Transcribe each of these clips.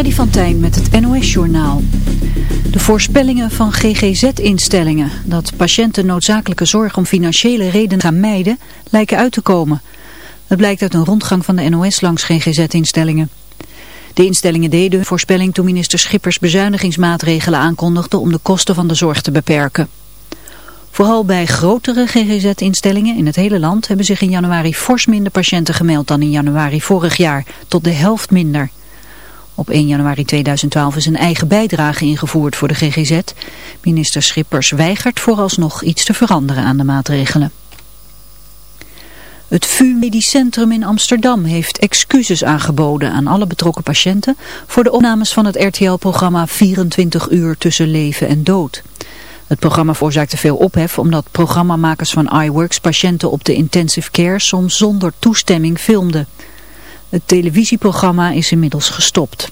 Freddy van Tijn met het NOS-journaal. De voorspellingen van GGZ-instellingen dat patiënten noodzakelijke zorg om financiële redenen gaan mijden, lijken uit te komen. Dat blijkt uit een rondgang van de NOS langs GGZ-instellingen. De instellingen deden voorspelling toen minister Schippers bezuinigingsmaatregelen aankondigde om de kosten van de zorg te beperken. Vooral bij grotere GGZ-instellingen in het hele land hebben zich in januari fors minder patiënten gemeld dan in januari vorig jaar, tot de helft minder. Op 1 januari 2012 is een eigen bijdrage ingevoerd voor de GGZ. Minister Schippers weigert vooralsnog iets te veranderen aan de maatregelen. Het VU Medisch Centrum in Amsterdam heeft excuses aangeboden aan alle betrokken patiënten voor de opnames van het RTL-programma 24 uur tussen leven en dood. Het programma veroorzaakte veel ophef omdat programmamakers van iWorks patiënten op de intensive care soms zonder toestemming filmden. Het televisieprogramma is inmiddels gestopt.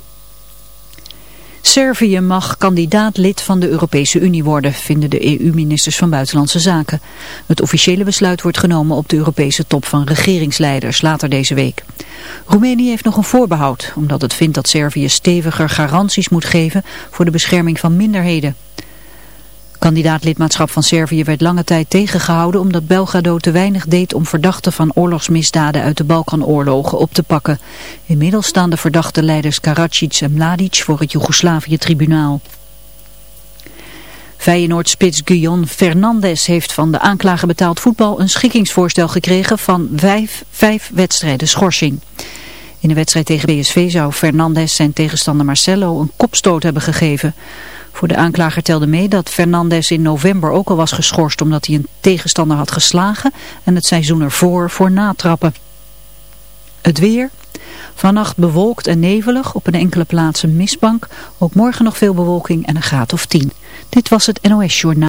Servië mag kandidaat lid van de Europese Unie worden, vinden de EU-ministers van Buitenlandse Zaken. Het officiële besluit wordt genomen op de Europese top van regeringsleiders later deze week. Roemenië heeft nog een voorbehoud, omdat het vindt dat Servië steviger garanties moet geven voor de bescherming van minderheden. Kandidaat-lidmaatschap van Servië werd lange tijd tegengehouden omdat Belgrado te weinig deed om verdachten van oorlogsmisdaden uit de Balkanoorlogen op te pakken. Inmiddels staan de verdachte leiders Karadzic en Mladic voor het Joegoslavië-tribunaal. Feyenoord-spits Guyon Fernandes heeft van de aanklager betaald voetbal een schikkingsvoorstel gekregen van vijf, vijf wedstrijden schorsing. In de wedstrijd tegen BSV zou Fernandes zijn tegenstander Marcelo een kopstoot hebben gegeven. Voor de aanklager telde mee dat Fernandes in november ook al was geschorst omdat hij een tegenstander had geslagen en het seizoen ervoor voor natrappen. Het weer. Vannacht bewolkt en nevelig, op een enkele plaats een mistbank. Ook morgen nog veel bewolking en een graad of 10. Dit was het NOS Journaal.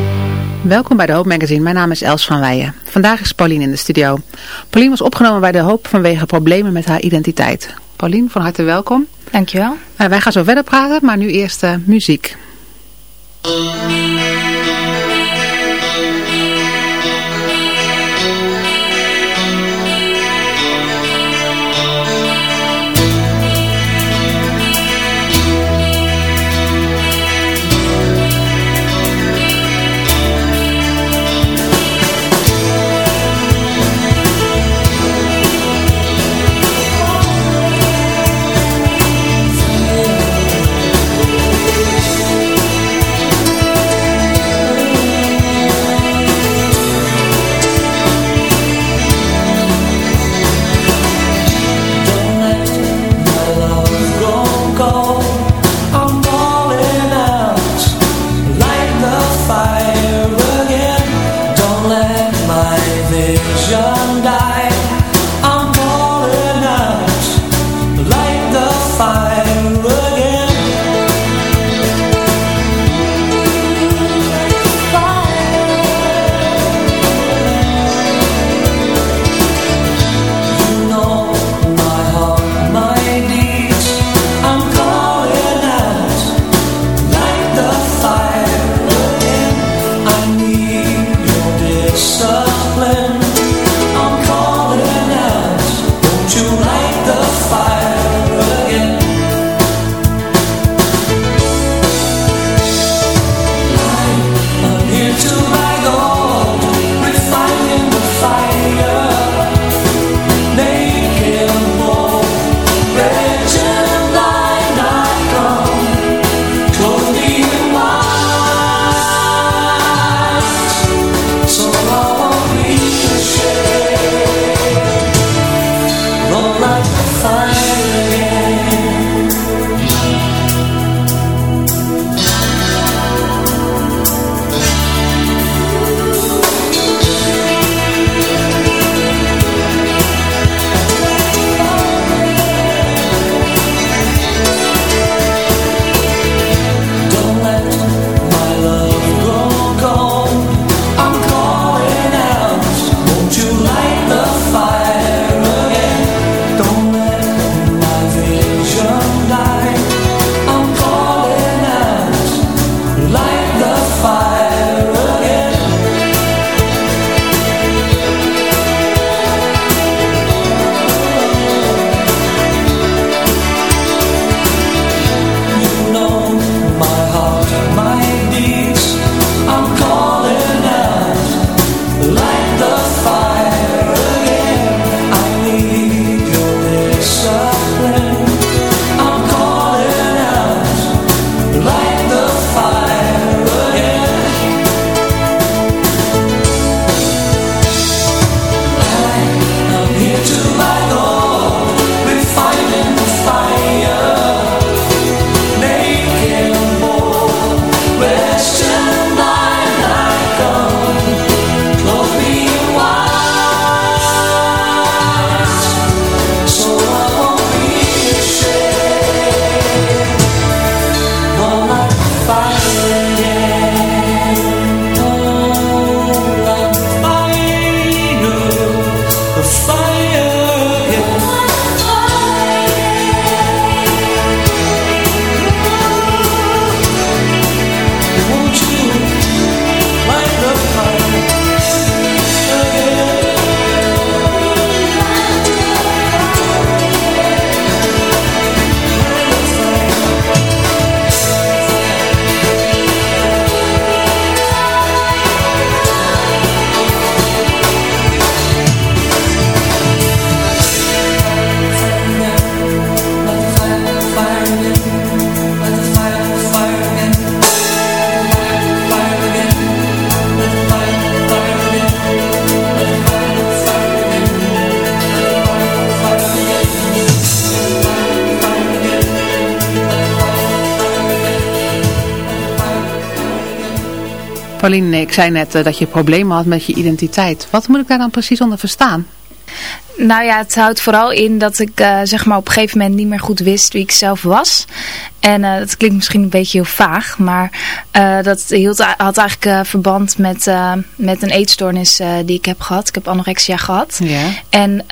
Welkom bij de Hoop Magazine. Mijn naam is Els van Weijen. Vandaag is Pauline in de studio. Pauline was opgenomen bij de Hoop vanwege problemen met haar identiteit. Pauline, van harte welkom. Dankjewel. Uh, wij gaan zo verder praten, maar nu eerst uh, muziek. Pauline, ik zei net dat je problemen had met je identiteit. Wat moet ik daar dan precies onder verstaan? Nou ja, het houdt vooral in dat ik uh, zeg maar op een gegeven moment niet meer goed wist wie ik zelf was. En uh, dat klinkt misschien een beetje heel vaag, maar uh, dat hield, had eigenlijk verband met, met een eetstoornis die ik heb gehad. Ik heb anorexia gehad. Ja. En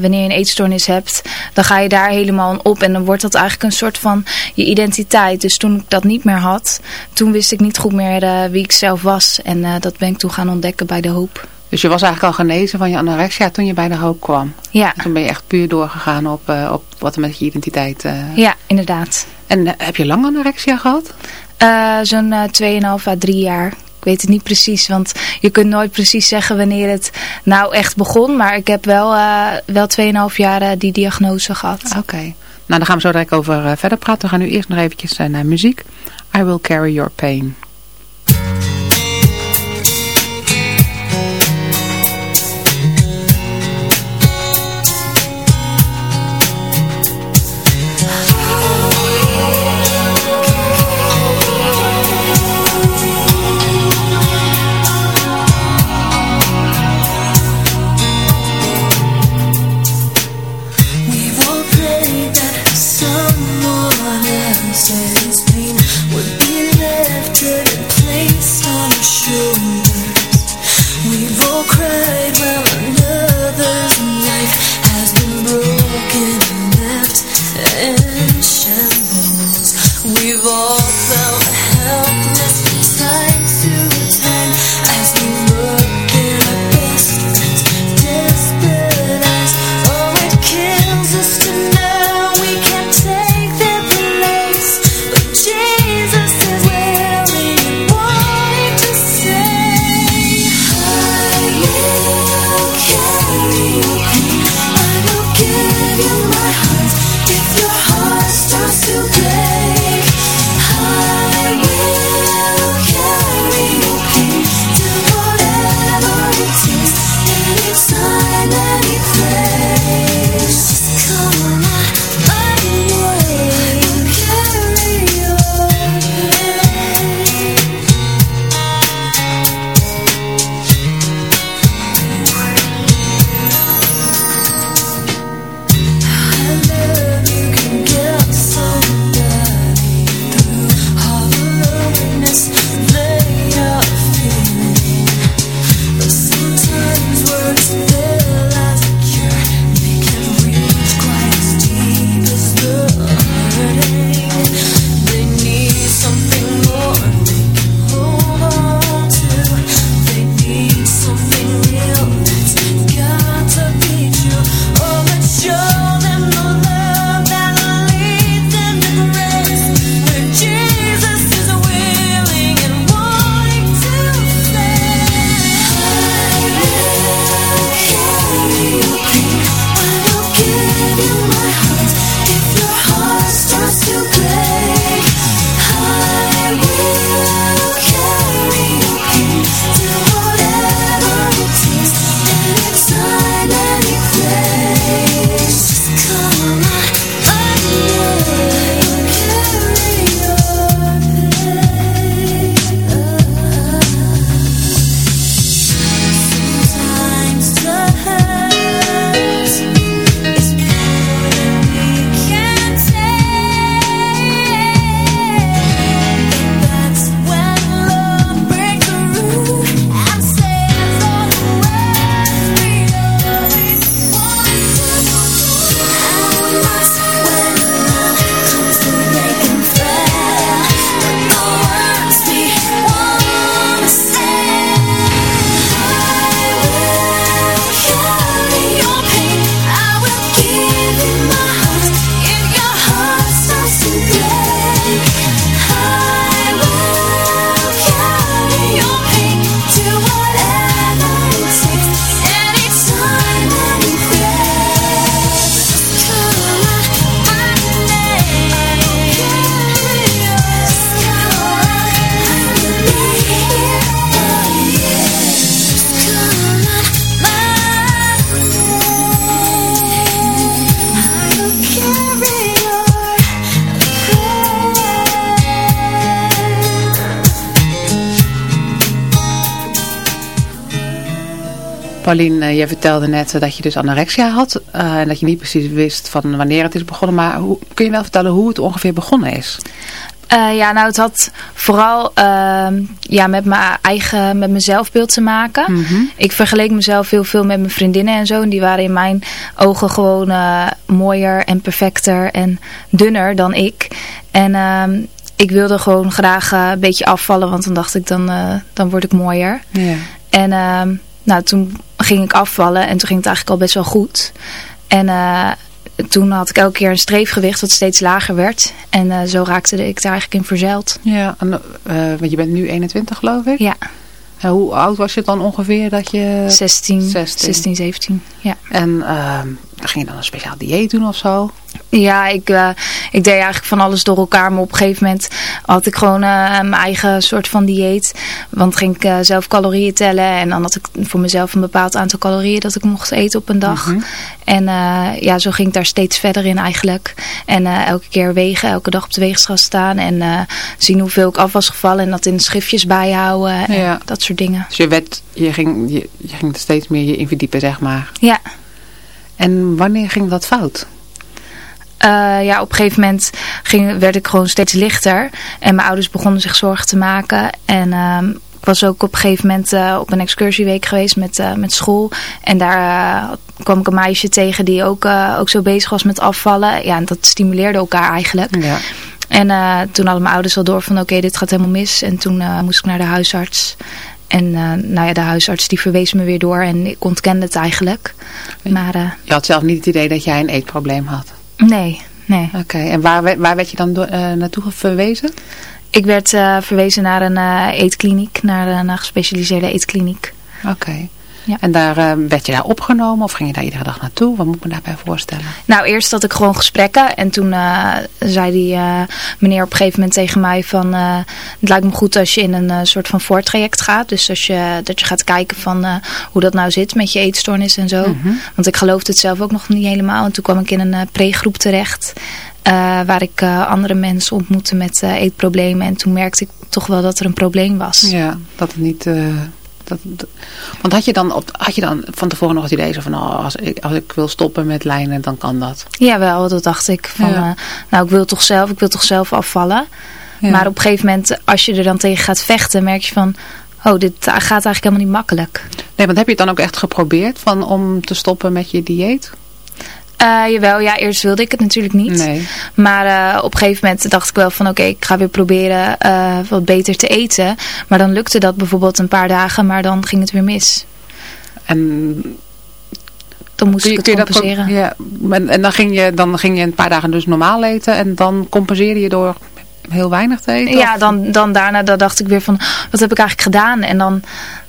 wanneer je een eetstoornis hebt, dan ga je daar helemaal op en dan wordt dat eigenlijk een soort van je identiteit. Dus toen ik dat niet meer had, toen wist ik niet goed meer wie ik zelf was. En dat ben ik toen gaan ontdekken bij de hoop. Dus je was eigenlijk al genezen van je anorexia toen je bij de hoop kwam? Ja. toen ben je echt puur doorgegaan op, uh, op wat er met je identiteit... Uh... Ja, inderdaad. En uh, heb je lang anorexia gehad? Zo'n 2,5 à 3 jaar. Ik weet het niet precies, want je kunt nooit precies zeggen wanneer het nou echt begon. Maar ik heb wel, wel 2,5 jaar die diagnose gehad. Oké. Okay. Nou, daar gaan we zo direct over verder praten. We gaan nu eerst nog eventjes naar muziek. I Will Carry Your Pain. Pauline, je vertelde net dat je dus anorexia had. en dat je niet precies wist van wanneer het is begonnen. Maar hoe, kun je wel vertellen hoe het ongeveer begonnen is? Uh, ja, nou het had vooral uh, ja, met mijn eigen, met mijn zelfbeeld te maken. Mm -hmm. Ik vergeleek mezelf heel veel met mijn vriendinnen en zo. En die waren in mijn ogen gewoon uh, mooier en perfecter en dunner dan ik. En ehm, ik wilde gewoon graag eh, een beetje afvallen, want dan dacht ik, dan, dan word ik mooier. Yeah. En ehm, nou, toen ging ik afvallen en toen ging het eigenlijk al best wel goed. En toen had ik elke keer een streefgewicht dat steeds lager werd. En uh, zo raakte ik daar eigenlijk in verzeild. Ja, en, uh, want je bent nu 21 geloof ik? Ja. En hoe oud was je dan ongeveer dat je... 16, 16. 16 17, ja. En uh, ging je dan een speciaal dieet doen of zo? Ja, ik, uh, ik deed eigenlijk van alles door elkaar. Maar op een gegeven moment had ik gewoon uh, mijn eigen soort van dieet. Want ging ik uh, zelf calorieën tellen. En dan had ik voor mezelf een bepaald aantal calorieën dat ik mocht eten op een dag. Mm -hmm. En ja, zo ging ik daar steeds verder in eigenlijk. En elke keer wegen, elke dag op de weegschaal staan. En zien hoeveel ik af was gevallen. En dat in schriftjes bijhouden. En dat soort dingen. Dus je, werd, je, ging, je, je ging steeds meer je in verdiepen, zeg maar. Ja. En wanneer ging dat fout? Uh, ja, op een gegeven moment ging, werd ik gewoon steeds lichter. En mijn ouders begonnen zich zorgen te maken. En uh, ik was ook op een gegeven moment uh, op een excursieweek geweest met, uh, met school. En daar kwam ik een meisje tegen die ook, ook zo bezig was met afvallen. Ja, en dat stimuleerde elkaar eigenlijk. Ja. En toen hadden mijn ouders al door van oké, okay, dit gaat helemaal mis. En toen moest ik naar de huisarts. En nou ja, de huisarts die verwees me weer door en ik ontkende het eigenlijk. Maar, je had zelf niet het idee dat jij een eetprobleem had? Nee, nee. Oké, okay. en waar, waar werd je dan door, uh, naartoe verwezen? Ik werd verwezen naar een eetkliniek, naar een gespecialiseerde eetkliniek. Oké. Okay. Ja. En daar uh, werd je daar opgenomen of ging je daar iedere dag naartoe? Wat moet ik me daarbij voorstellen? Nou, eerst had ik gewoon gesprekken. En toen uh, zei die uh, meneer op een gegeven moment tegen mij van... het lijkt me goed als je in een soort van voortraject gaat. Dus als je, dat je gaat kijken van hoe dat nou zit met je eetstoornis en zo. Mm -hmm. Want ik geloofde het zelf ook nog niet helemaal. En toen kwam ik in een pregroep terecht. waar ik andere mensen ontmoette met eetproblemen. En toen merkte ik toch wel dat er een probleem was. Ja, dat het niet... Dat, dat, want had je, dan op, had je dan van tevoren nog het idee zo van, oh, als, ik, als ik wil stoppen met lijnen, dan kan dat? Jawel, dat dacht ik. Van, ja. uh, nou, ik wil toch zelf, ik wil toch zelf afvallen. Ja. Maar op een gegeven moment, als je er dan tegen gaat vechten, merk je van, oh, dit gaat eigenlijk helemaal niet makkelijk. Nee, want heb je het dan ook echt geprobeerd van, om te stoppen met je dieet? Uh, jawel, ja, eerst wilde ik het natuurlijk niet. Nee. Maar uh, op een gegeven moment dacht ik wel van oké, okay, ik ga weer proberen uh, wat beter te eten. Maar dan lukte dat bijvoorbeeld een paar dagen, maar dan ging het weer mis. En dan moest ik het compenseren. Dat, ja, en, en dan, ging je, dan ging je een paar dagen dus normaal eten en dan compenseerde je door heel weinig te eten? Ja, dan, dan daarna dan dacht ik weer van, wat heb ik eigenlijk gedaan? En dan,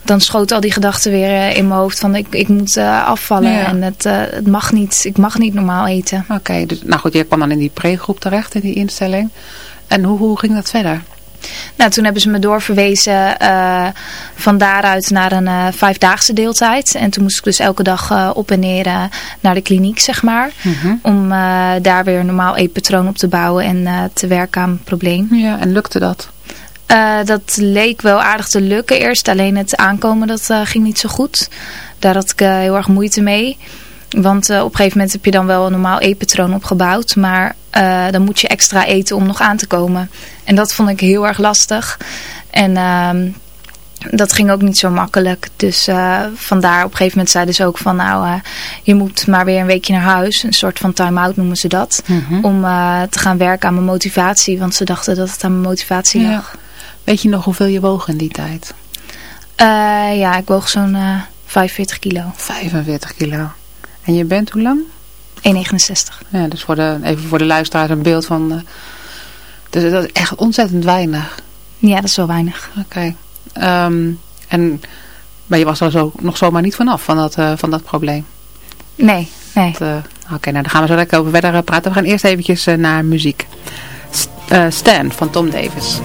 dan schoot al die gedachten weer uh, in mijn hoofd van, ik, ik moet uh, afvallen ja. en het, uh, het mag niet, ik mag niet normaal eten. Oké, okay, dus, nou goed, je kwam dan in die pregroep terecht, in die instelling. En hoe, hoe ging dat verder? Nou, toen hebben ze me doorverwezen uh, van daaruit naar een uh, vijfdaagse deeltijd. En toen moest ik dus elke dag uh, op en neer naar de kliniek, zeg maar. Mm -hmm. Om daar weer een normaal eetpatroon op te bouwen en te werken aan het probleem. Ja, en lukte dat? Dat leek wel aardig te lukken eerst. Alleen het aankomen, dat ging niet zo goed. Daar had ik heel erg moeite mee. Want op een gegeven moment heb je dan wel een normaal eetpatroon opgebouwd. Maar dan moet je extra eten om nog aan te komen. En dat vond ik heel erg lastig. En uh, dat ging ook niet zo makkelijk. Dus vandaar op een gegeven moment zeiden ze ook van... nou, je moet maar weer een weekje naar huis. Een soort van time-out noemen ze dat. -hmm. Om te gaan werken aan mijn motivatie. Want ze dachten dat het aan mijn motivatie ja. lag. Weet je nog hoeveel je woog in die tijd? ja, ik woog zo'n 45 kilo. 45 kilo. En je bent hoe lang? 1,69. Ja, dus voor de, even voor de luisteraars een beeld van... Uh, dus dat is echt ontzettend weinig. Ja, dat is wel weinig. Oké. Okay. Um, en, maar je was er zo, nog zomaar niet vanaf van dat, van dat probleem? Nee, nee. Oké, okay, nou dan gaan we zo lekker over verder praten. We gaan eerst eventjes naar muziek. St Stan van Tom Davis.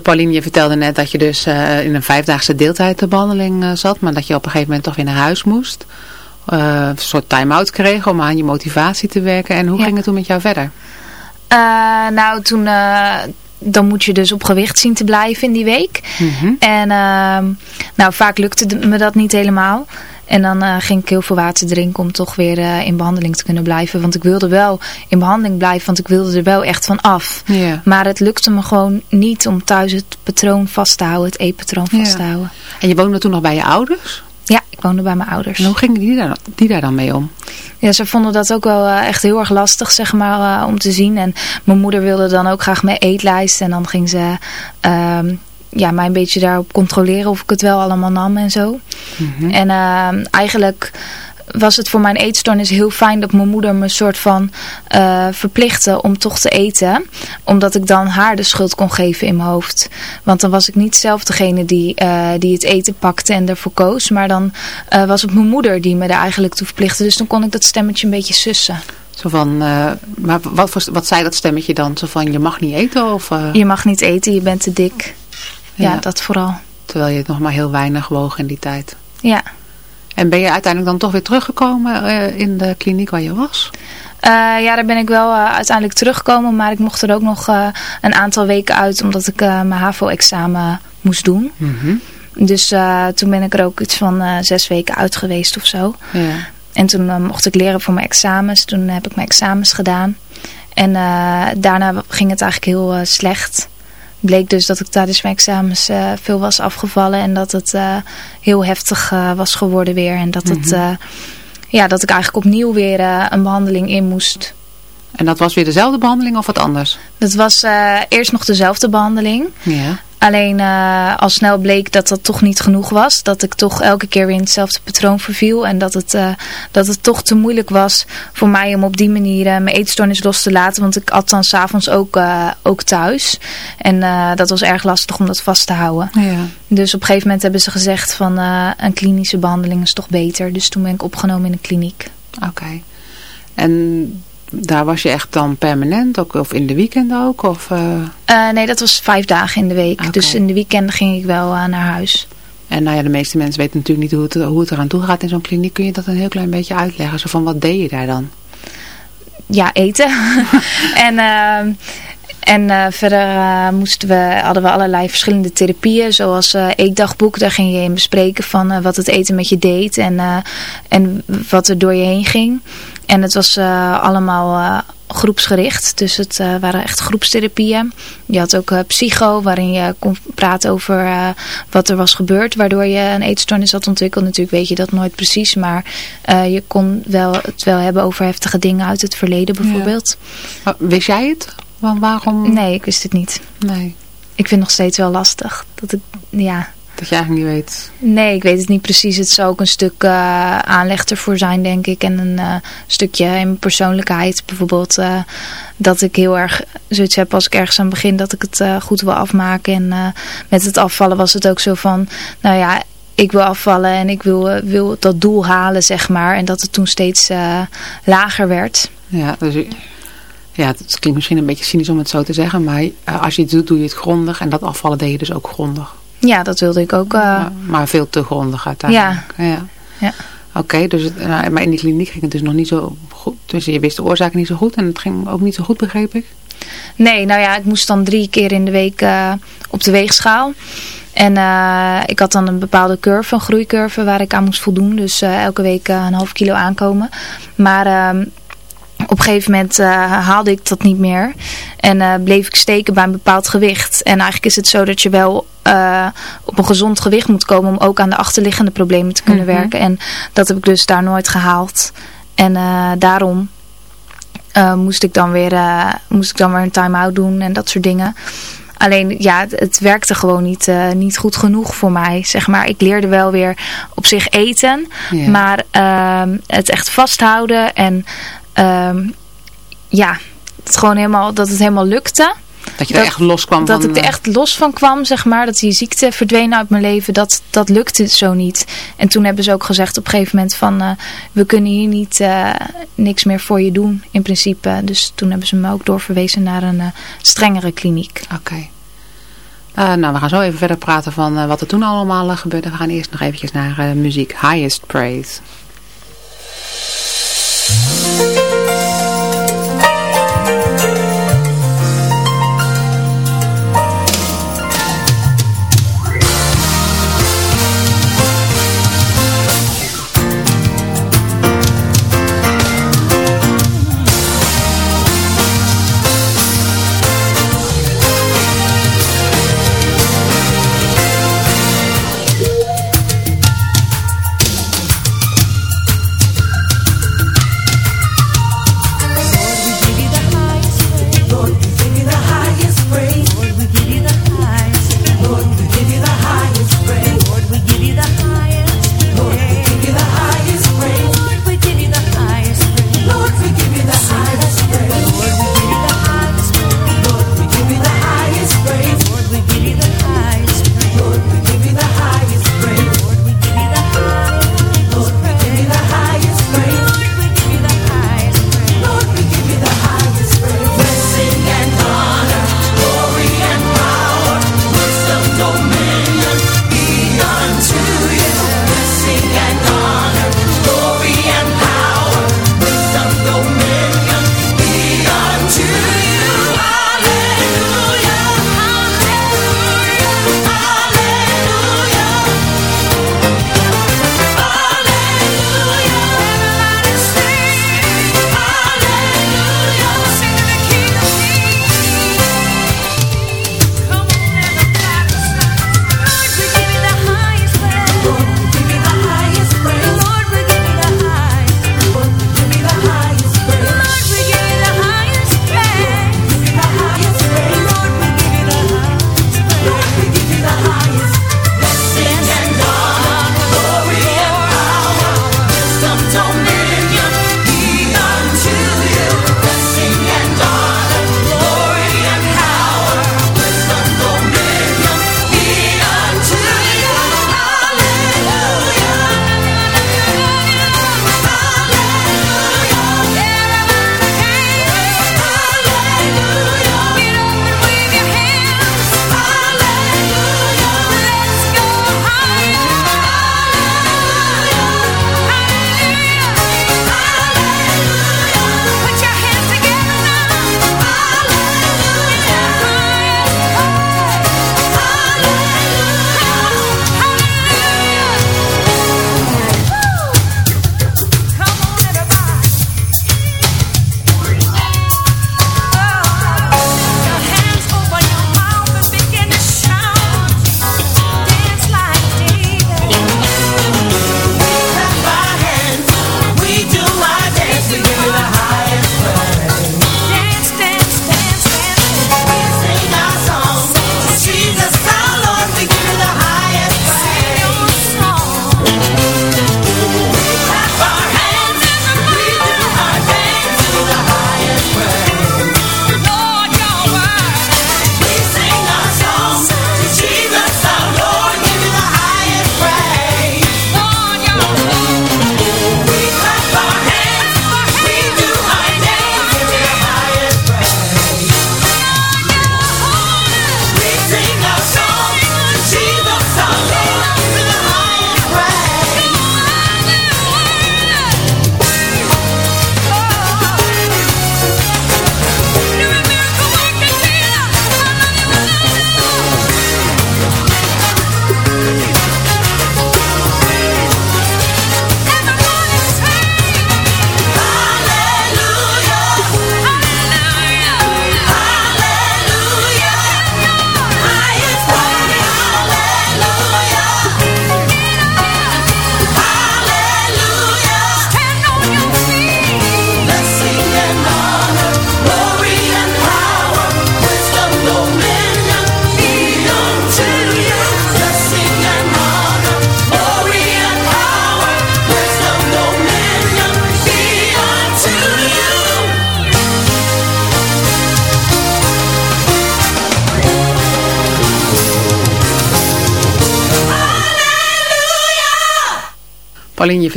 Pauline, je vertelde net dat je dus in een vijfdaagse deeltijdbehandeling zat, maar dat je op een gegeven moment toch weer naar huis moest. een soort time-out kreeg om aan je motivatie te werken. En hoe ging het toen met jou verder? nou, toen, dan moet je dus op gewicht zien te blijven in die week. Mhm. En ehm, nou, vaak lukte me dat niet helemaal. En dan uh, ging ik heel veel water drinken om toch weer uh, in behandeling te kunnen blijven. Want ik wilde wel in behandeling blijven, want ik wilde er wel echt van af. Maar het lukte me gewoon niet om thuis het patroon vast te houden, het eetpatroon vast te houden. En je woonde toen nog bij je ouders? Ja, ik woonde bij mijn ouders. En hoe gingen die daar, die daar dan mee om? Ja, ze vonden dat ook wel uh, echt heel erg lastig, zeg maar, uh, om te zien. En mijn moeder wilde dan ook graag mijn eetlijst. En dan ging ze uh, ja, mij een beetje daarop controleren of ik het wel allemaal nam en zo. Mm -hmm. En ehm, eigenlijk was het voor mijn eetstoornis heel fijn dat mijn moeder me soort van uh, verplichtte om toch te eten. Omdat ik dan haar de schuld kon geven in mijn hoofd. Want dan was ik niet zelf degene die, uh, die het eten pakte en ervoor koos. Maar dan uh, was het mijn moeder die me daar eigenlijk toe verplichtte. Dus dan kon ik dat stemmetje een beetje sussen. Zo van, maar wat, wat zei dat stemmetje dan? Zo van, je mag niet eten? Of, Je mag niet eten, je bent te dik. Ja, ja, dat vooral. Terwijl je het nog maar heel weinig woog in die tijd. Ja. En ben je uiteindelijk dan toch weer teruggekomen uh, in de kliniek waar je was? Uh, ja, daar ben ik wel uh, uiteindelijk teruggekomen. Maar ik mocht er ook nog een aantal weken uit. Omdat ik mijn HAVO-examen moest doen. Mm -hmm. Dus toen ben ik er ook iets van zes weken uit geweest of zo. Ja. En toen mocht ik leren voor mijn examens. Toen heb ik mijn examens gedaan. En daarna ging het eigenlijk heel slecht bleek dus dat ik tijdens mijn examens uh, veel was afgevallen. En dat het uh, heel heftig uh, was geworden weer. En dat, het, mm-hmm. ja, dat ik eigenlijk opnieuw weer een behandeling in moest. En dat was weer dezelfde behandeling of wat anders? Dat was eerst nog dezelfde behandeling. Ja. Alleen uh, al snel bleek dat dat toch niet genoeg was. Dat ik toch elke keer weer in hetzelfde patroon verviel. En dat het, uh, dat het toch te moeilijk was voor mij om op die manier uh, mijn eetstoornis los te laten. Want ik at dan s'avonds ook, ook thuis. En dat was erg lastig om dat vast te houden. Ja. Dus op een gegeven moment hebben ze gezegd van een klinische behandeling is toch beter. Dus toen ben ik opgenomen in een kliniek. Oké. En daar was je echt dan permanent ook, of in de weekenden ook? Of, uh... Uh, nee, dat was vijf dagen in de week. Okay. Dus in de weekenden ging ik wel uh, naar huis. En nou ja, de meeste mensen weten natuurlijk niet hoe het, hoe het eraan toe gaat in zo'n kliniek. Kun je dat een heel klein beetje uitleggen? Zo van, wat deed je daar dan? Ja, eten. en... en uh, verder uh, moesten we, hadden we allerlei verschillende therapieën, zoals uh, eetdagboek. Daar ging je in bespreken van wat het eten met je deed en, en wat er door je heen ging. En het was allemaal groepsgericht, dus het waren echt groepstherapieën. Je had ook psycho, waarin je kon praten over wat er was gebeurd, waardoor je een eetstoornis had ontwikkeld. Natuurlijk weet je dat nooit precies, maar je kon wel het wel hebben over heftige dingen uit het verleden bijvoorbeeld. Ja. Wist jij het? waarom? Nee, ik wist het niet. Nee. Ik vind het nog steeds wel lastig. Dat ik, ja... Dat je eigenlijk niet weet. Nee, ik weet het niet precies. Het zou ook een stuk uh, aanleg ervoor zijn, denk ik. En een uh, stukje in mijn persoonlijkheid. Bijvoorbeeld uh, dat ik heel erg zoiets heb als ik ergens aan begin. Dat ik het goed wil afmaken. En met het afvallen was het ook zo van... Nou ja, ik wil afvallen en ik wil, wil dat doel halen, zeg maar. En dat het toen steeds lager werd. Ja, dus ja, het klinkt misschien een beetje cynisch om het zo te zeggen, maar als je het doet, doe je het grondig. En dat afvallen deed je dus ook grondig. Ja, dat wilde ik ook. Uh... Ja, maar veel te grondig uiteindelijk. Ja. ja. ja. Oké, okay, dus uh, maar in die kliniek ging het dus nog niet zo goed. Dus je wist de oorzaak niet zo goed en het ging ook niet zo goed, begreep ik? Nee, nou ja, ik moest dan drie keer in de week op de weegschaal. En ik had dan een bepaalde curve, een groeicurve waar ik aan moest voldoen. Dus elke week een half kilo aankomen. Maar ehm, op een gegeven moment uh, haalde ik dat niet meer. En uh, bleef ik steken bij een bepaald gewicht. En eigenlijk is het zo dat je wel uh, op een gezond gewicht moet komen om ook aan de achterliggende problemen te kunnen mm -hmm. werken. En dat heb ik dus daar nooit gehaald. En daarom moest, ik dan weer, moest ik dan weer een time-out doen en dat soort dingen. Alleen ja, het, het werkte gewoon niet, niet goed genoeg voor mij. Zeg maar, ik leerde wel weer op zich eten. Yeah. Maar ehm, het echt vasthouden en um, ja, het gewoon helemaal, dat het helemaal lukte. Dat je er echt los kwam Dat van, ik er echt los van kwam, zeg maar. Dat die ziekte verdween uit mijn leven. Dat, dat lukte zo niet. En toen hebben ze ook gezegd op een gegeven moment van... Uh, we kunnen hier niet uh, niks meer voor je doen, in principe. Dus toen hebben ze me ook doorverwezen naar een uh, strengere kliniek. Oké. nou, we gaan zo even verder praten van wat er toen allemaal gebeurde. We gaan eerst nog eventjes naar muziek. Highest Praise. Pauline,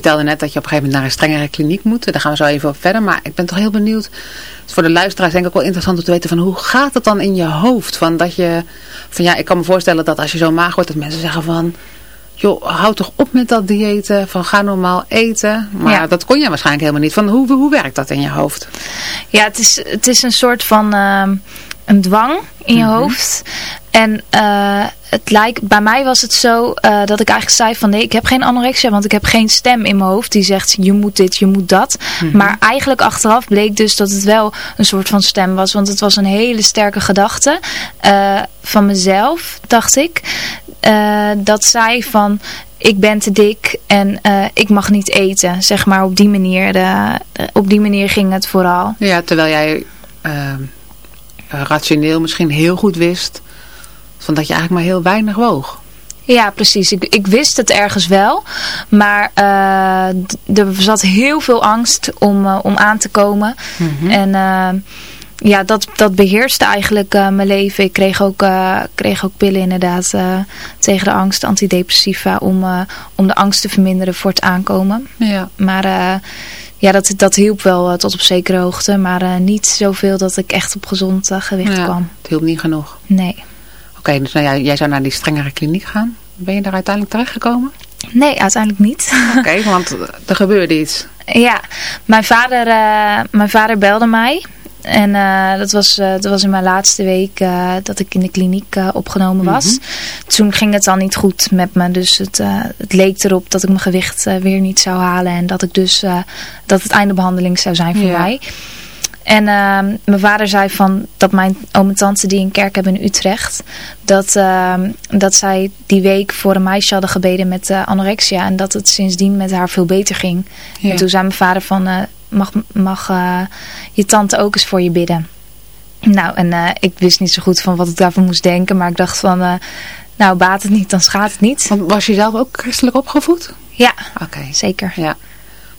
vertelde net dat je op een gegeven moment naar een strengere kliniek moet. Daar gaan we zo even op verder. Maar ik ben toch heel benieuwd. Het is voor de luisteraars denk ik ook wel interessant om te weten van hoe gaat het dan in je hoofd? Van dat je, van ja, ik kan me voorstellen dat als je zo maag wordt, dat mensen zeggen van, joh, houd toch op met dat diëten. Van ga normaal eten. Maar dat kon je waarschijnlijk helemaal niet. Van hoe, hoe werkt dat in je hoofd? Ja, het is, het is een soort van uh, een dwang in je mm -hmm. hoofd. En uh, het lijkt, bij mij was het zo uh, dat ik eigenlijk zei van nee, ik heb geen anorexia, want ik heb geen stem in mijn hoofd die zegt je moet dit, je moet dat. Mm -hmm. Maar eigenlijk achteraf bleek dus dat het wel een soort van stem was, want het was een hele sterke gedachte uh, van mezelf, dacht ik. Dat zei van ik ben te dik en uh, ik mag niet eten. Zeg maar op die manier. De, de, op die manier ging het vooral. Ja, terwijl jij uh, rationeel misschien heel goed wist van dat je eigenlijk maar heel weinig woog. Ja, precies. Ik, ik wist het ergens wel. Maar uh, er zat heel veel angst om, uh, om aan te komen. Mm -hmm. En uh, ja, dat, dat beheerste eigenlijk mijn leven. Ik kreeg ook, kreeg ook pillen inderdaad tegen de angst, antidepressiva, om, om de angst te verminderen voor het aankomen. Ja. Maar ja, dat, dat hielp wel tot op zekere hoogte, maar niet zoveel dat ik echt op gezond gewicht ja, kwam. Het hielp niet genoeg? Nee. Oké, okay, dus nou, jij, jij zou naar die strengere kliniek gaan. Ben je daar uiteindelijk terechtgekomen? Nee, uiteindelijk niet. Oké, okay, want er gebeurde iets. Ja, mijn vader, mijn vader belde mij. En uh, dat, was, uh, dat was in mijn laatste week uh, dat ik in de kliniek opgenomen was. Mm -hmm. Toen ging het al niet goed met me. Dus het, het leek erop dat ik mijn gewicht weer niet zou halen. En dat, ik dus, dat het einde behandeling zou zijn voor ja. mij. En mijn vader zei van dat mijn oom en tante die een kerk hebben in Utrecht. Dat, dat zij die week voor een meisje hadden gebeden met anorexia. En dat het sindsdien met haar veel beter ging. Ja. En toen zei mijn vader van mag, mag uh, je tante ook eens voor je bidden. Nou, en uh, ik wist niet zo goed van wat ik daarvan moest denken. Maar ik dacht van, uh, nou baat het niet, dan schaadt het niet. Want was je zelf ook christelijk opgevoed? Ja, okay. zeker. Ja.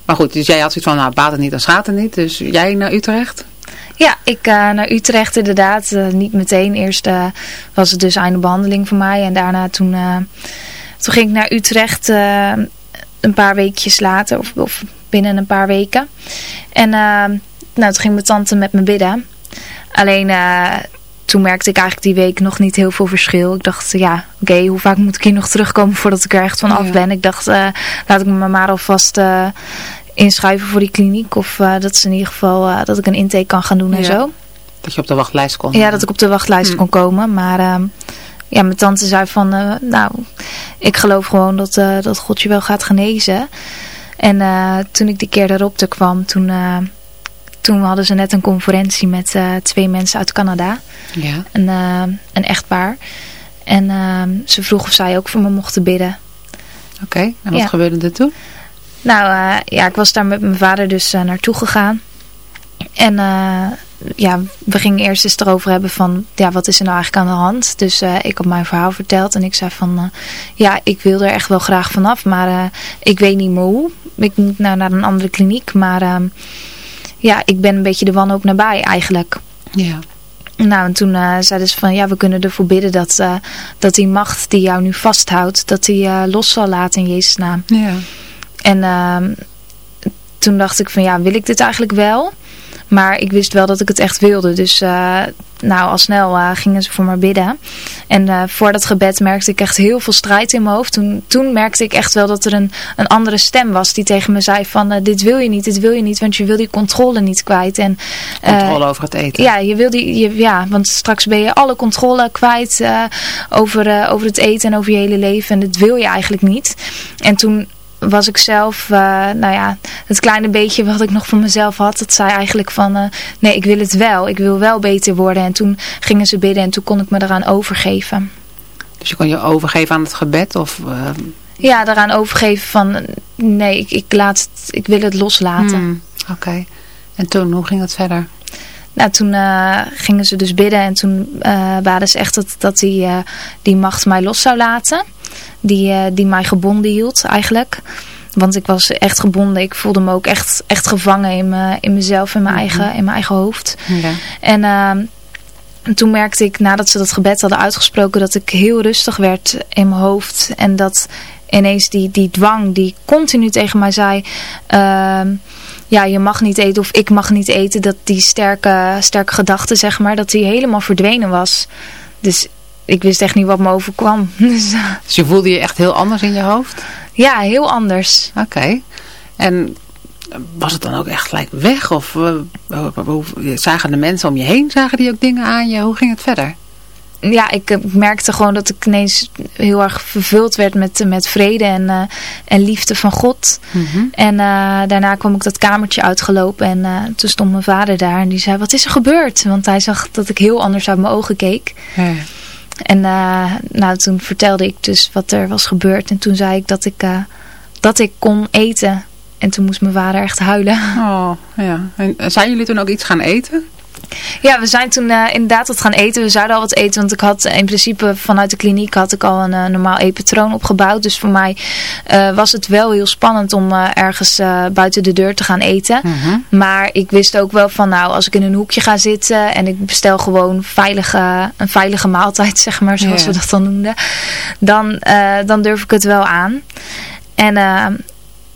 Maar goed, dus jij had zoiets van, nou baat het niet, dan schaadt het niet. Dus jij naar Utrecht? Ja, ik naar Utrecht inderdaad. niet meteen. Eerst was het dus einde behandeling voor mij. En daarna toen, toen ging ik naar Utrecht een paar weekjes later. Of, of binnen een paar weken. En uh, nou, toen ging mijn tante met me bidden. Alleen uh, toen merkte ik eigenlijk die week nog niet heel veel verschil. Ik dacht, ja, oké, okay, hoe vaak moet ik hier nog terugkomen voordat ik er echt van af ja. ben? Ik dacht, uh, laat ik me maar alvast inschrijven voor die kliniek. Of dat is in ieder geval dat ik een intake kan gaan doen ja. en zo. Dat je op de wachtlijst kon. Ja, dat ik op de wachtlijst hm. kon komen. Maar ehm, ja, mijn tante zei van, nou, ik geloof gewoon dat, dat God je wel gaat genezen. En uh, toen ik die keer daarop te kwam, toen, uh, toen hadden ze net een conferentie met uh, twee mensen uit Canada. Ja. Een, een echtpaar. En ze vroeg of zij ook voor me mochten bidden. Oké, okay. en wat ja. gebeurde er toen? Nou, ja, ik was daar met mijn vader dus naartoe gegaan. En ja, we gingen eerst eens erover hebben van, ja, wat is er nou eigenlijk aan de hand? Dus uh, ik heb mijn verhaal verteld en ik zei van, uh, ja, ik wil er echt wel graag vanaf, maar uh, ik weet niet meer hoe. Ik moet nou naar een andere kliniek, maar ja, ik ben een beetje de wanhoop nabij eigenlijk. Ja. Nou, en toen zeiden ze van, ja, we kunnen ervoor bidden dat, dat die macht die jou nu vasthoudt, dat die los zal laten in Jezus' naam. Ja. En ehm, toen dacht ik van, ja, wil ik dit eigenlijk wel? Maar ik wist wel dat ik het echt wilde. Dus uh, nou, al snel uh, gingen ze voor me bidden. En uh, voor dat gebed merkte ik echt heel veel strijd in mijn hoofd. Toen, toen merkte ik echt wel dat er een, een andere stem was die tegen me zei van... dit wil je niet, dit wil je niet, want je wil die controle niet kwijt. En, controle over het eten. Ja, je wil die, je, ja, want straks ben je alle controle kwijt over, over het eten en over je hele leven. En dat wil je eigenlijk niet. En toen was ik zelf, uh, nou ja, het kleine beetje wat ik nog van mezelf had, dat zei eigenlijk van, uh, nee, ik wil het wel. Ik wil wel beter worden. En toen gingen ze bidden en toen kon ik me eraan overgeven. Dus je kon je overgeven aan het gebed? Of, uh... Ja, daaraan overgeven van, nee, ik, ik, laat het, ik wil het loslaten. Hmm, Oké. Okay. En toen, hoe ging dat verder? Nou, toen uh, gingen ze dus bidden en toen uh, baden ze echt dat, dat die, uh, die macht mij los zou laten. Die, die mij gebonden hield eigenlijk. Want ik was echt gebonden. Ik voelde me ook echt, echt gevangen in, me, in mezelf, in mijn, mm -hmm. eigen, in mijn eigen hoofd. Ja. En, en toen merkte ik, nadat ze dat gebed hadden uitgesproken, dat ik heel rustig werd in mijn hoofd. En dat ineens die, die dwang die continu tegen mij zei... ehm, ja, je mag niet eten of ik mag niet eten. Dat die sterke, sterke gedachte, zeg maar, dat die helemaal verdwenen was. Dus ik wist echt niet wat me overkwam. Dus, uh, dus je voelde je echt heel anders in je hoofd? Ja, heel anders. Oké. En was het dan ook echt gelijk weg? Of uh, zagen de mensen om je heen, zagen die ook dingen aan je? Hoe ging het verder? ja, ik merkte gewoon dat ik ineens heel erg vervuld werd met, met vrede en, uh, en liefde van God. Mm -hmm. En uh, daarna kwam ik dat kamertje uitgelopen en toen stond mijn vader daar en die zei, wat is er gebeurd? Want hij zag dat ik heel anders uit mijn ogen keek. Ja. En nou, toen vertelde ik dus wat er was gebeurd en toen zei ik dat ik, dat ik kon eten. En toen moest mijn vader echt huilen. Oh, ja. En zijn jullie toen ook iets gaan eten? Ja, we zijn toen uh, inderdaad wat gaan eten. We zouden al wat eten, want ik had in principe vanuit de kliniek had ik al een uh, normaal eetpatroon opgebouwd. Dus voor mij uh, was het wel heel spannend om ergens buiten de deur te gaan eten. -hmm. Maar ik wist ook wel van nou, als ik in een hoekje ga zitten en ik bestel gewoon veilige, een veilige maaltijd, zeg maar, zoals yeah. we dat dan noemden. Dan, dan durf ik het wel aan. En,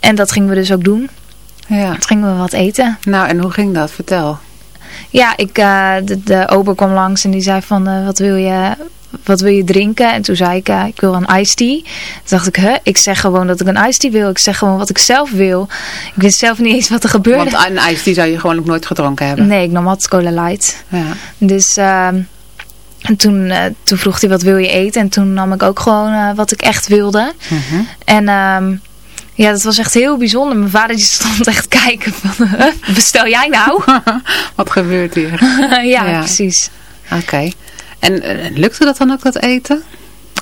en dat gingen we dus ook doen. Ja. Toen gingen we wat eten. Nou, en hoe ging dat? Vertel. Ja, ik, uh, de, de ober kwam langs en die zei van, uh, wat, wil je, wat wil je drinken? En toen zei ik, uh, ik wil een iced tea. Toen dacht ik, huh? ik zeg gewoon dat ik een iced tea wil. Ik zeg gewoon wat ik zelf wil. Ik wist zelf niet eens wat er gebeurde. Want een iced tea zou je gewoon ook nooit gedronken hebben? Nee, ik nam altijd cola light. Ja. Dus... ehm, en toen, uh, toen vroeg hij wat wil je eten en toen nam ik ook gewoon uh, wat ik echt wilde. -hmm. En um, ja, dat was echt heel bijzonder. Mijn vader die stond echt kijken van, huh, bestel jij nou? wat gebeurt hier? ja, ja, precies. Oké. Okay. En uh, lukte dat dan ook, dat eten?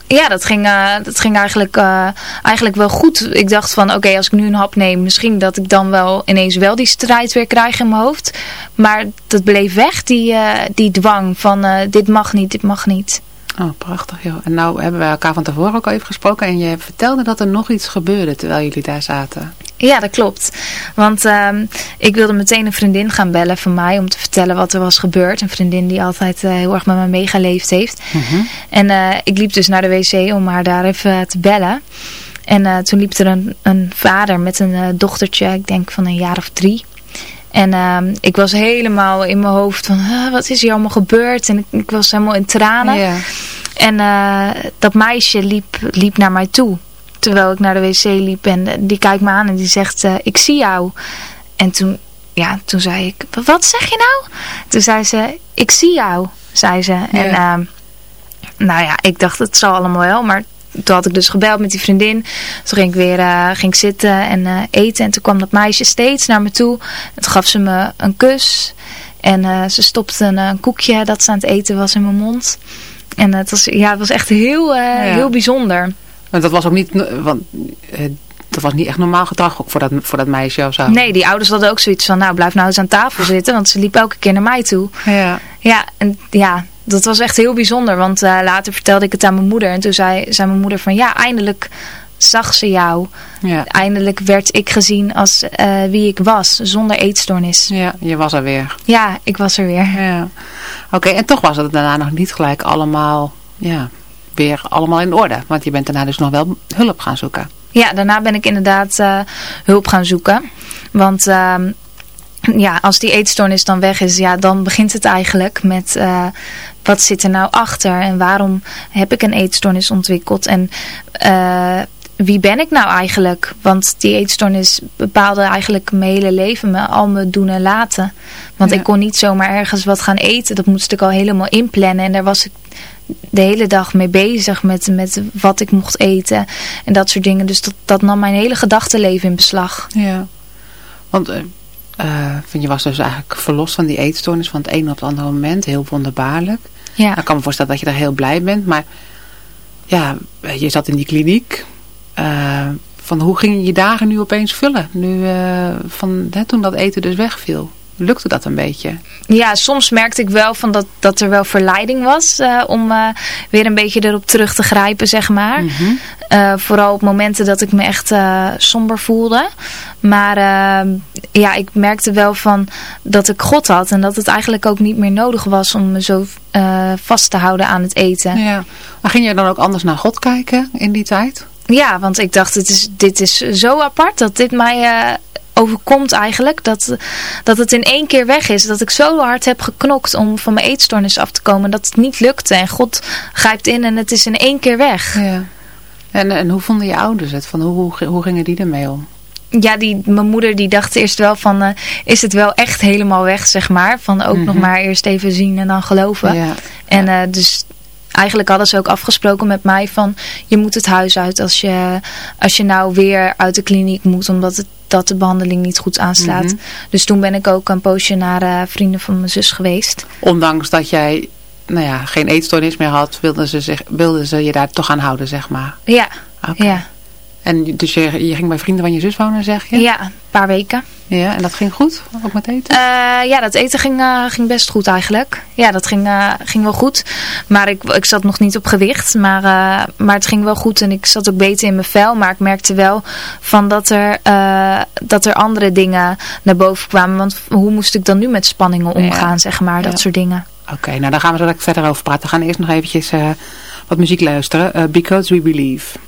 Ja, dat ging, uh, dat ging eigenlijk, uh, eigenlijk wel goed. Ik dacht van, oké, okay, als ik nu een hap neem, misschien dat ik dan wel ineens wel die strijd weer krijg in mijn hoofd. Maar dat bleef weg, die, die dwang van dit mag niet, dit mag niet. Oh, prachtig joh. En nou hebben we elkaar van tevoren ook al even gesproken en je vertelde dat er nog iets gebeurde terwijl jullie daar zaten. Ja, dat klopt. Want uh, ik wilde meteen een vriendin gaan bellen van mij om te vertellen wat er was gebeurd. Een vriendin die altijd uh, heel erg met me meegeleefd heeft. Mm -hmm. En uh, ik liep dus naar de wc om haar daar even te bellen. En toen liep er een, een vader met een dochtertje, ik denk van een jaar of drie. En uh, ik was helemaal in mijn hoofd van, wat is hier allemaal gebeurd? En ik, ik was helemaal in tranen. Ja. En uh, dat meisje liep, liep naar mij toe. Terwijl ik naar de wc liep. En die kijkt me aan en die zegt, uh, ik zie jou. En toen, ja, toen zei ik, wat zeg je nou? Toen zei ze, ik zie jou, zei ze. Ja. En uh, nou ja, ik dacht, het zal allemaal wel. Maar toen had ik dus gebeld met die vriendin. Toen ging ik weer uh, ging zien en uh, eten. En toen kwam dat meisje steeds naar me toe. En toen gaf ze me een kus. En uh, ze stopte een, een, koekje dat ze aan het eten was in mijn mond. En het was, ja, het was echt heel, ja. heel bijzonder. Want dat was ook niet... Want, dat was niet echt normaal gedrag ook voor dat, voor dat meisje of zo. Nee, die ouders hadden ook zoiets van... Nou, blijf nou eens aan tafel zitten. Want ze liep elke keer naar mij toe. Ja. Ja, en ja, dat was echt heel bijzonder. Want uh, later vertelde ik het aan mijn moeder. En toen zei, zei mijn moeder van... Ja, eindelijk zag ze jou. Ja. Eindelijk werd ik gezien als uh, wie ik was. Zonder eetstoornis. Ja, je was er weer. Ja, ik was er weer. Ja. Oké, okay, en toch was het daarna nog niet gelijk allemaal... Ja, weer allemaal in orde. Want je bent daarna dus nog wel hulp gaan zoeken. Ja, daarna ben ik inderdaad uh, hulp gaan zoeken. Want... Ja, als die eetstoornis dan weg is, ja, dan begint het eigenlijk met uh, wat zit er nou achter en waarom heb ik een eetstoornis ontwikkeld en uh, wie ben ik nou eigenlijk? Want die eetstoornis bepaalde eigenlijk mijn hele leven, me, al mijn doen en laten. Want ja. ik kon niet zomaar ergens wat gaan eten, dat moest ik al helemaal inplannen en daar was ik de hele dag mee bezig met, met wat ik mocht eten en dat soort dingen. Dus dat, dat nam mijn hele gedachtenleven in beslag. Ja, want... Uh... Uh, je was dus eigenlijk verlost van die eetstoornis van het ene op het andere moment. Heel wonderbaarlijk. Ja. Nou, ik kan me voorstellen dat je daar heel blij bent. Maar ja, je zat in die kliniek. Uh, van hoe gingen je dagen nu opeens vullen? Nu, uh, van, hè, toen dat eten dus wegviel. Lukte dat een beetje? Ja, soms merkte ik wel van dat, dat er wel verleiding was uh, om uh, weer een beetje erop terug te grijpen, zeg maar. Mm -hmm. uh, vooral op momenten dat ik me echt somber voelde. Maar ja, ik merkte wel van dat ik God had en dat het eigenlijk ook niet meer nodig was om me zo vast te houden aan het eten. Ja. Maar ging je dan ook anders naar God kijken in die tijd? Ja, want ik dacht, het is, dit is zo apart dat dit mij overkomt eigenlijk. Dat, dat het in één keer weg is. Dat ik zo hard heb geknokt om van mijn eetstoornis af te komen. Dat het niet lukte. En God grijpt in en het is in één keer weg. Ja. En, en hoe vonden je ouders het? Van hoe, hoe, hoe gingen die ermee om? ja, die, mijn moeder die dacht eerst wel van, uh, is het wel echt helemaal weg, zeg maar. Van ook nog maar eerst even zien en dan geloven. Ja. En uh, dus eigenlijk hadden ze ook afgesproken met mij van, je moet het huis uit als je, als je nou weer uit de kliniek moet, omdat het, dat de behandeling niet goed aanslaat. Mm -hmm. Dus toen ben ik ook een poosje naar uh, vrienden van mijn zus geweest. Ondanks dat jij nou ja, geen eetstoornis meer had, wilden ze, zich, wilden ze je daar toch aan houden, zeg maar. Ja, okay. ja. En dus je, je ging bij vrienden van je zus wonen, zeg je? Ja, paar weken. Ja, en dat ging goed? Ook met eten? Uh, ja, dat eten ging, uh, ging best goed eigenlijk. Ja, dat ging, uh, ging wel goed. Maar ik, ik zat nog niet op gewicht. Maar, maar het ging wel goed en ik zat ook beter in mijn vel. Maar ik merkte wel van dat, er, dat er andere dingen naar boven kwamen. Want hoe moest ik dan nu met spanningen omgaan, ja. zeg maar. Dat ja. soort dingen. Oké, okay, nou daar gaan we zo verder over praten. We gaan eerst nog eventjes wat muziek luisteren. Because We Believe.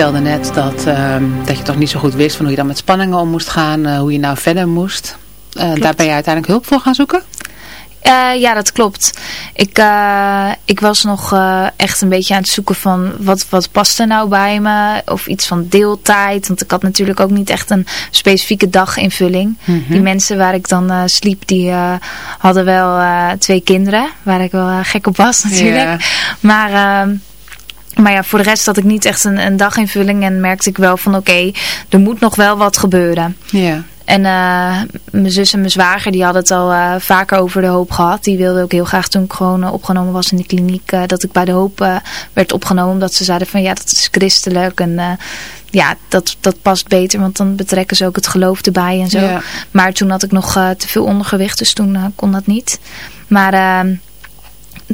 Vertelde net dat, ehm, dat je toch niet zo goed wist van hoe je dan met spanningen om moest gaan, hoe je nou verder moest. daar ben je uiteindelijk hulp voor gaan zoeken? Uh, ja, dat klopt. Ik, ik was nog echt een beetje aan het zoeken van wat, wat past er nou bij me. Of iets van deeltijd. Want ik had natuurlijk ook niet echt een specifieke daginvulling. Mm -hmm. Die mensen waar ik dan sliep, die hadden wel twee kinderen. Waar ik wel gek op was natuurlijk. Yeah. Maar... maar ja, voor de rest had ik niet echt een, een daginvulling en merkte ik wel van oké, okay, er moet nog wel wat gebeuren. Ja. En uh, mijn zus en mijn zwager die hadden het al uh, vaker over de hoop gehad. Die wilden ook heel graag toen ik gewoon uh, opgenomen was in de kliniek. dat ik bij de hoop werd opgenomen. Omdat ze zeiden van ja dat is christelijk. En ja dat, dat past beter. Want dan betrekken ze ook het geloof erbij en zo. Ja. Maar toen had ik nog te veel ondergewicht. Dus toen kon dat niet. Maar ehm,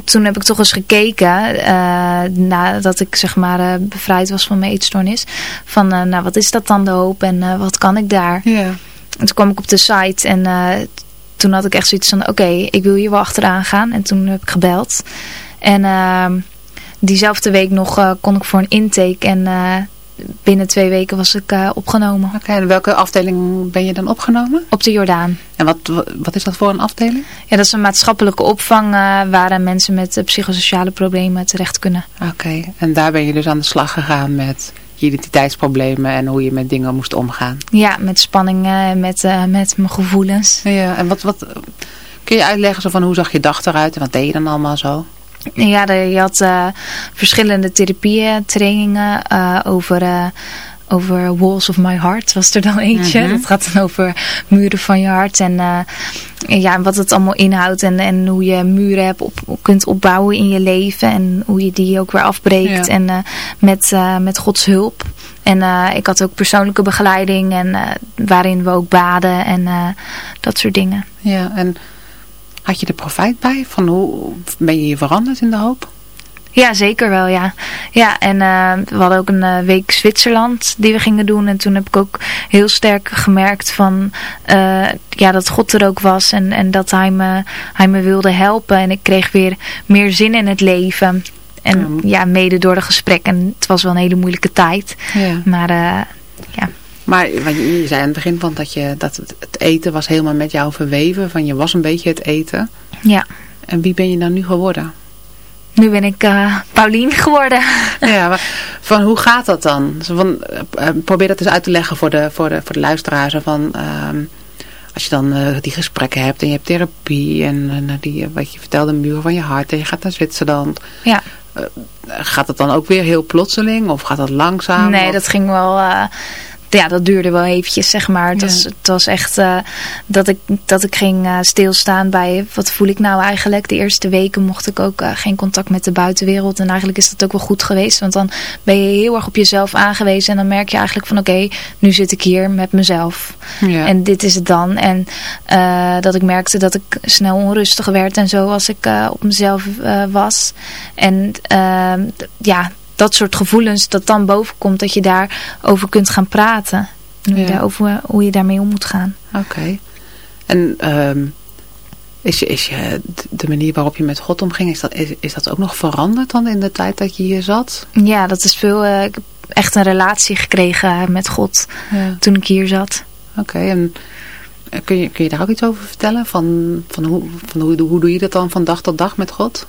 toen heb ik toch eens gekeken, uh, nadat ik zeg maar uh, bevrijd was van mijn eetstoornis. Van uh, nou wat is dat dan de hoop en wat kan ik daar? Ja. En toen kwam ik op de site en toen had ik echt zoiets van oké, okay, ik wil hier wel achteraan gaan. En toen heb ik gebeld. En ehm, diezelfde week nog kon ik voor een intake en binnen twee weken was ik uh, opgenomen. Oké, okay, en welke afdeling ben je dan opgenomen? Op de Jordaan. En wat, wat is dat voor een afdeling? Ja, dat is een maatschappelijke opvang uh, waar mensen met psychosociale problemen terecht kunnen. Oké, okay. en daar ben je dus aan de slag gegaan met je identiteitsproblemen en hoe je met dingen moest omgaan. Ja, met spanningen en met, met mijn gevoelens. Ja, en wat, wat kun je uitleggen zo van hoe zag je dag eruit en wat deed je dan allemaal zo? Ja, je had uh, verschillende therapieën, trainingen uh, over, uh, over Walls of My Heart was er dan eentje. Mhm. Dat gaat dan over muren van je hart en, ja, wat het allemaal inhoudt en, en hoe je muren hebt op, kunt opbouwen in je leven en hoe je die ook weer afbreekt Ja. en met, met Gods hulp. En ik had ook persoonlijke begeleiding en waarin we ook baden en dat soort dingen. Ja, en had je er profijt bij? Van hoe ben je hier veranderd in de hoop? Ja, zeker wel, ja. Ja, en uh, we hadden ook een uh, week Zwitserland die we gingen doen. En toen heb ik ook heel sterk gemerkt van, uh, ja, dat God er ook was. En, en dat hij me, hij me wilde helpen. En ik kreeg weer meer zin in het leven. En ja, mede door de gesprekken. Het was wel een hele moeilijke tijd. Ja. Maar ja. Maar je zei aan het begin van dat, je, dat het, eten was helemaal met jou verweven. Van je was een beetje het eten. Ja. En wie ben je dan nu geworden? Nu ben ik uh, Paulien geworden. ja, maar van hoe gaat dat dan? Van, uh, probeer dat eens uit te leggen voor de, voor de, voor de luisteraars. Van, uh, als je dan die gesprekken hebt en je hebt therapie en die, wat je vertelde, de muur van je hart en je gaat naar Zwitserland. Ja. Gaat het dan ook weer heel plotseling of gaat dat langzaam? Nee, of? dat ging wel... Ja, dat duurde wel eventjes, zeg maar. Het, Ja. was, het was echt uh, dat, ik, dat ik ging uh, stilstaan bij wat voel ik nou eigenlijk. De eerste weken mocht ik ook uh, geen contact met de buitenwereld. En eigenlijk is dat ook wel goed geweest. Want dan ben je heel erg op jezelf aangewezen. En dan merk je eigenlijk van oké, okay, nu zit ik hier met mezelf. Ja. En dit is het dan. En dat ik merkte dat ik snel onrustig werd en zo als ik op mezelf was. En uh, ja dat soort gevoelens dat dan boven komt, dat je daarover kunt gaan praten. En hoe, Ja. je, daarover, hoe je daarmee om moet gaan. Oké. Okay. En um, is, je, is je de manier waarop je met God omging, is dat, is, is dat ook nog veranderd dan in de tijd dat je hier zat? Ja, dat is veel. Uh, ik heb echt een relatie gekregen met God ja. toen ik hier zat. Oké, okay, en kun je, kun je daar ook iets over vertellen? Van, van, hoe, van hoe, hoe doe je dat dan van dag tot dag met God?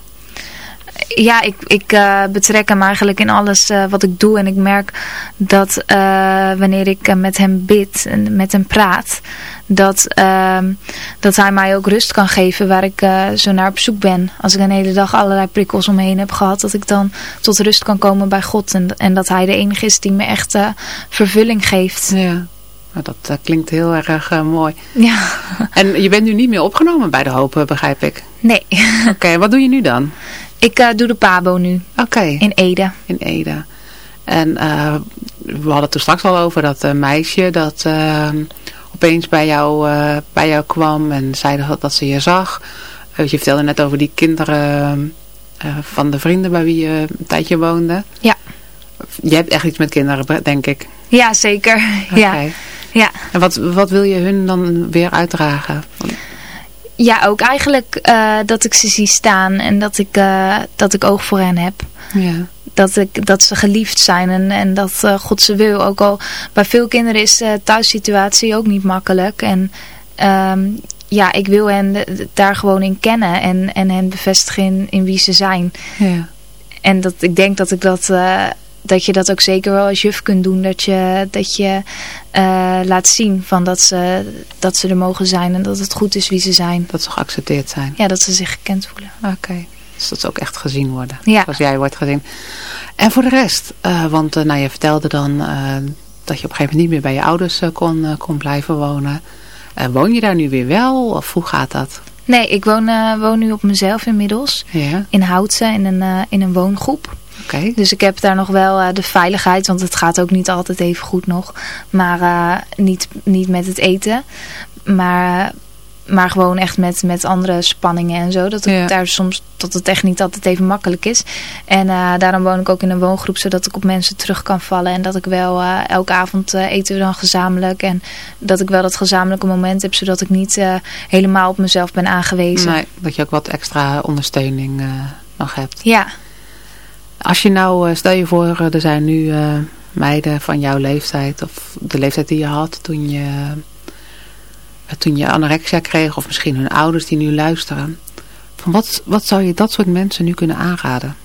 Ja, ik, ik uh, betrek hem eigenlijk in alles uh, wat ik doe. En ik merk dat uh, wanneer ik met hem bid en met hem praat, dat, ehm, dat hij mij ook rust kan geven waar ik zo naar op zoek ben. Als ik een hele dag allerlei prikkels omheen heb gehad, dat ik dan tot rust kan komen bij God. En, en dat hij de enige is die me echt vervulling geeft. Ja. Nou, dat klinkt heel erg mooi. Ja. En je bent nu niet meer opgenomen bij de Hoop, begrijp ik? Nee. Oké, okay, wat doe je nu dan? Ik uh, doe de PABO nu. Oké. Okay. In Ede. In Ede. En uh, we hadden het er straks al over dat uh, meisje dat opeens bij jou, bij jou kwam en zei dat, dat ze je zag. je vertelde net over die kinderen van de vrienden bij wie je een tijdje woonde. Ja. Je hebt echt iets met kinderen, denk ik. Ja, zeker. Okay. Ja. ja. En wat, wat wil je hun dan weer uitdragen? Ja, ook eigenlijk uh, dat ik ze zie staan en dat ik, uh, dat ik oog voor hen heb. Ja. dat, ik, dat ze geliefd zijn en, en dat God ze wil. Ook al bij veel kinderen is de thuissituatie ook niet makkelijk. En ehm, ja, ik wil hen daar gewoon in kennen en, en hen bevestigen in, in wie ze zijn. Ja. En dat, ik denk dat ik dat dat je dat ook zeker wel als juf kunt doen. Dat je, dat je uh, laat zien van dat, ze, dat ze er mogen zijn en dat het goed is wie ze zijn. Dat ze geaccepteerd zijn. Ja, dat ze zich gekend voelen. Oké. Dus dat ze ook echt gezien worden. Ja. Zoals jij wordt gezien. En voor de rest, uh, want uh, nou, je vertelde dan dat je op een gegeven moment niet meer bij je ouders kon, kon blijven wonen. woon je daar nu weer wel of hoe gaat dat? Nee, ik woon, woon nu op mezelf inmiddels. Ja. In Houtse in een, in een woongroep. Okay. Dus ik heb daar nog wel uh, de veiligheid, want het gaat ook niet altijd even goed nog. Maar uh, niet, niet met het eten. Maar, uh, maar gewoon echt met, met andere spanningen en zo. Dat, ik ja. daar soms, dat het echt niet altijd even makkelijk is. En daarom woon ik ook in een woongroep, zodat ik op mensen terug kan vallen. En dat ik wel elke avond eten we dan gezamenlijk. En dat ik wel dat gezamenlijke moment heb, zodat ik niet helemaal op mezelf ben aangewezen. Nee, dat je ook wat extra ondersteuning nog hebt. Ja. Als je nou, stel je voor, er zijn nu uh, meiden van jouw leeftijd of de leeftijd die je had toen je, toen je anorexia kreeg of misschien hun ouders die nu luisteren. Van wat, wat zou je dat soort mensen nu kunnen aanraden?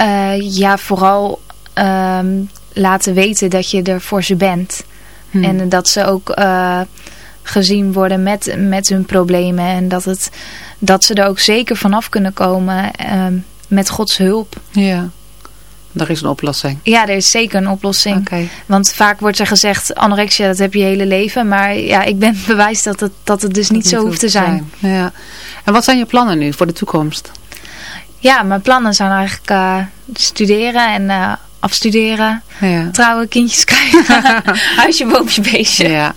Uh, ja, vooral um, laten weten dat je er voor ze bent. Hmm. En dat ze ook gezien worden met, met hun problemen en dat, het, dat ze er ook zeker vanaf kunnen komen um, met Gods hulp. Ja, er is een oplossing. Ja, er is zeker een oplossing. Okay. Want vaak wordt er gezegd, anorexia, dat heb je hele leven. Maar ja, ik ben bewijs dat het, dat het dus niet zo hoeft te zijn. zijn. Ja. En wat zijn je plannen nu voor de toekomst? Ja, mijn plannen zijn eigenlijk uh, studeren en uh, afstuderen. Ja. Trouwen, kindjes krijgen. Huisje, boompje, beestje. Ja,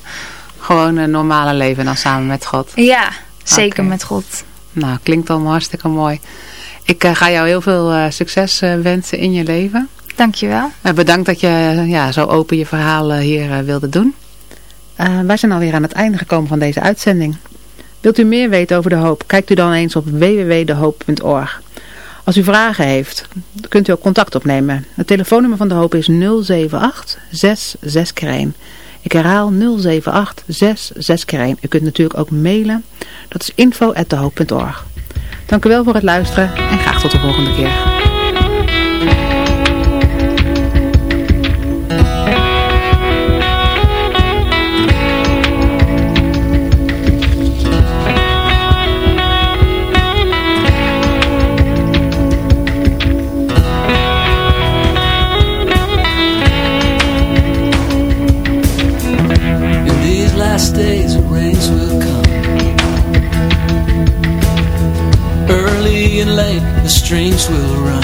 gewoon een normale leven en dan samen met God. Ja, zeker okay. met God. Nou, klinkt allemaal hartstikke mooi. Ik uh, ga jou heel veel uh, succes uh, wensen in je leven. Dankjewel. bedankt dat je ja, zo open je verhaal hier wilde doen. wij zijn alweer aan het einde gekomen van deze uitzending. Wilt u meer weten over De Hoop? Kijkt u dan eens op www.dehoop.org. Als u vragen heeft, kunt u ook contact opnemen. Het telefoonnummer van De Hoop is 078 66 1. Ik herhaal 078 66 1. U kunt natuurlijk ook mailen. Dat is info.dehoop.org. Dank u wel voor het luisteren en graag tot de volgende keer. Streams will run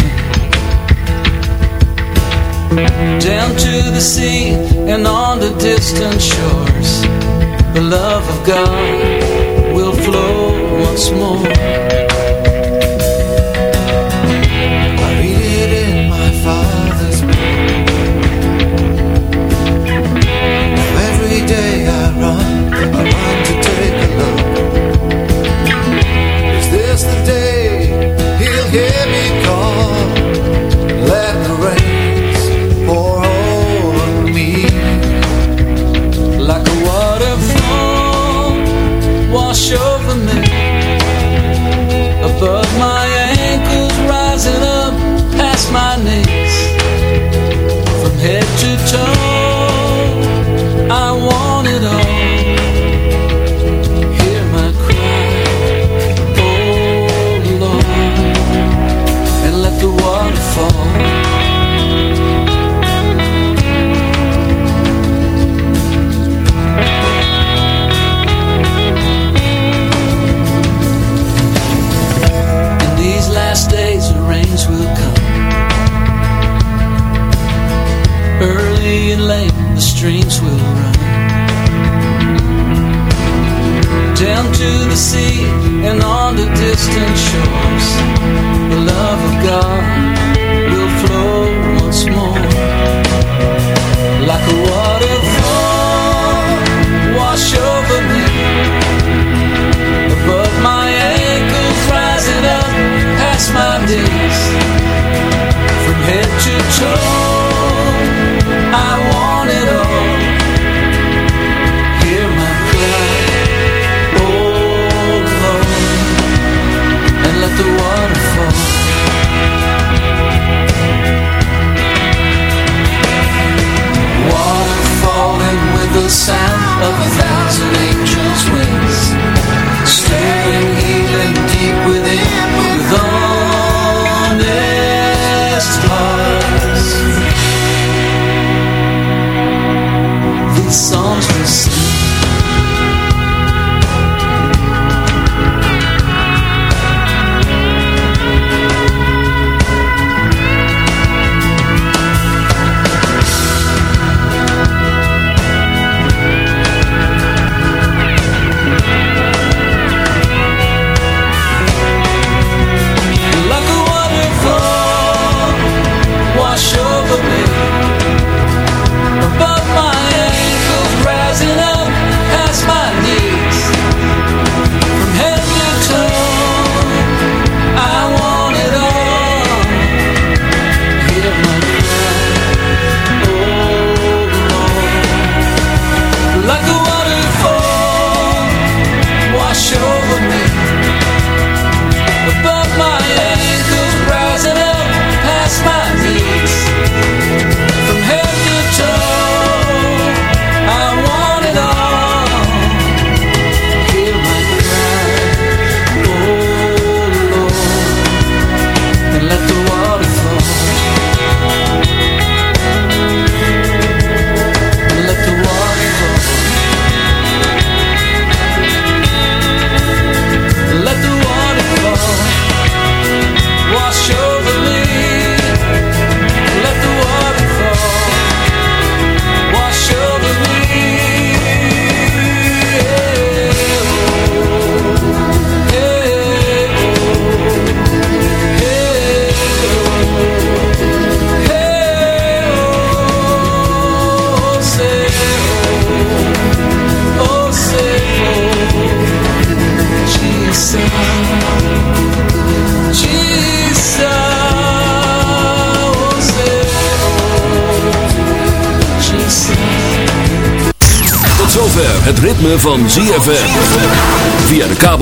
Down to the sea and on the distant shores. The love of God will flow once more Wash over